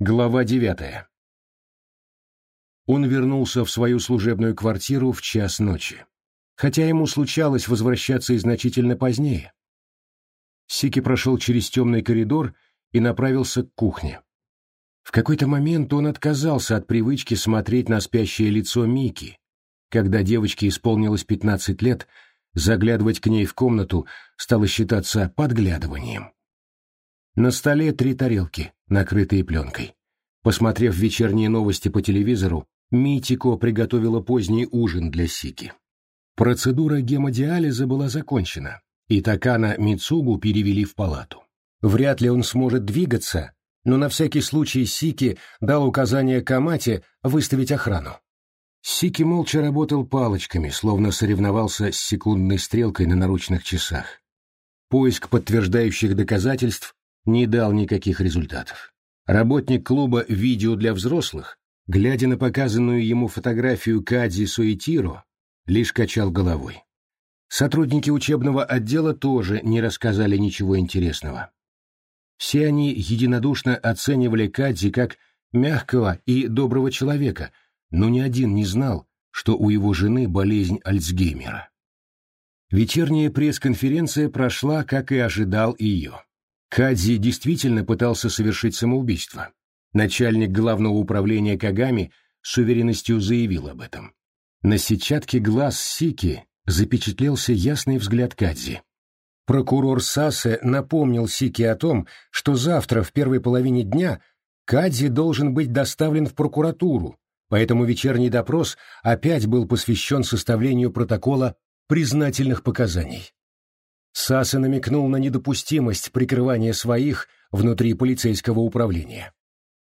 Глава девятая. Он вернулся в свою служебную квартиру в час ночи, хотя ему случалось возвращаться и значительно позднее. Сики прошел через темный коридор и направился к кухне. В какой-то момент он отказался от привычки смотреть на спящее лицо Мики. Когда девочке исполнилось 15 лет, заглядывать к ней в комнату стало считаться подглядыванием. На столе три тарелки, накрытые пленкой. Посмотрев вечерние новости по телевизору, Митико приготовила поздний ужин для Сики. Процедура гемодиализа была закончена, и Такана Мицугу перевели в палату. Вряд ли он сможет двигаться, но на всякий случай Сики дал указание Камате выставить охрану. Сики молча работал палочками, словно соревновался с секундной стрелкой на наручных часах. Поиск подтверждающих доказательств не дал никаких результатов. Работник клуба «Видео для взрослых», глядя на показанную ему фотографию Кадзи Суэтиро, лишь качал головой. Сотрудники учебного отдела тоже не рассказали ничего интересного. Все они единодушно оценивали Кадзи как мягкого и доброго человека, но ни один не знал, что у его жены болезнь Альцгеймера. Вечерняя пресс-конференция прошла, как и ожидал ее. Кадзи действительно пытался совершить самоубийство. Начальник главного управления Кагами с уверенностью заявил об этом. На сетчатке глаз Сики запечатлелся ясный взгляд Кадзи. Прокурор Сасе напомнил Сики о том, что завтра в первой половине дня Кадзи должен быть доставлен в прокуратуру, поэтому вечерний допрос опять был посвящен составлению протокола признательных показаний. Саса намекнул на недопустимость прикрывания своих внутри полицейского управления.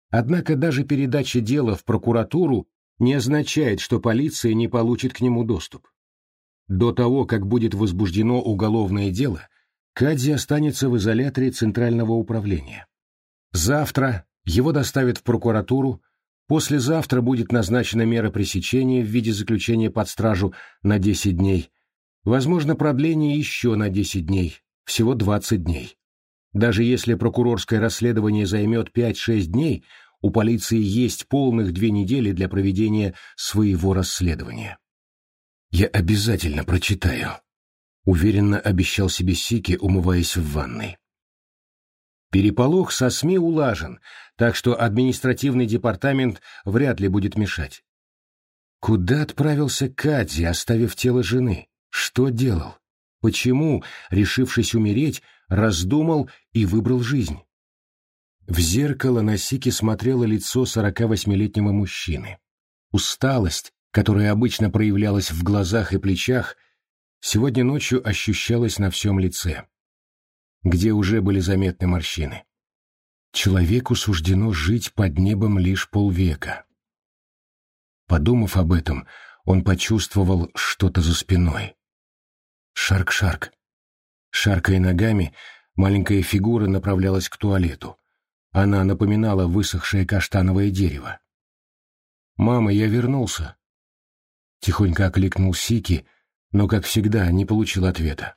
Однако даже передача дела в прокуратуру не означает, что полиция не получит к нему доступ. До того, как будет возбуждено уголовное дело, Кадзи останется в изоляторе Центрального управления. Завтра его доставят в прокуратуру, послезавтра будет назначена мера пресечения в виде заключения под стражу на 10 дней, Возможно продление еще на 10 дней, всего 20 дней. Даже если прокурорское расследование займет 5-6 дней, у полиции есть полных две недели для проведения своего расследования. «Я обязательно прочитаю», — уверенно обещал себе Сики, умываясь в ванной. Переполох со СМИ улажен, так что административный департамент вряд ли будет мешать. Куда отправился Кадзи, оставив тело жены? Что делал? Почему, решившись умереть, раздумал и выбрал жизнь? В зеркало на Сике смотрело лицо сорока восьмилетнего мужчины. Усталость, которая обычно проявлялась в глазах и плечах, сегодня ночью ощущалась на всем лице, где уже были заметны морщины. Человеку суждено жить под небом лишь полвека. Подумав об этом, он почувствовал что-то за спиной. Шарк-шарк. Шаркая ногами, маленькая фигура направлялась к туалету. Она напоминала высохшее каштановое дерево. «Мама, я вернулся!» Тихонько окликнул Сики, но, как всегда, не получил ответа.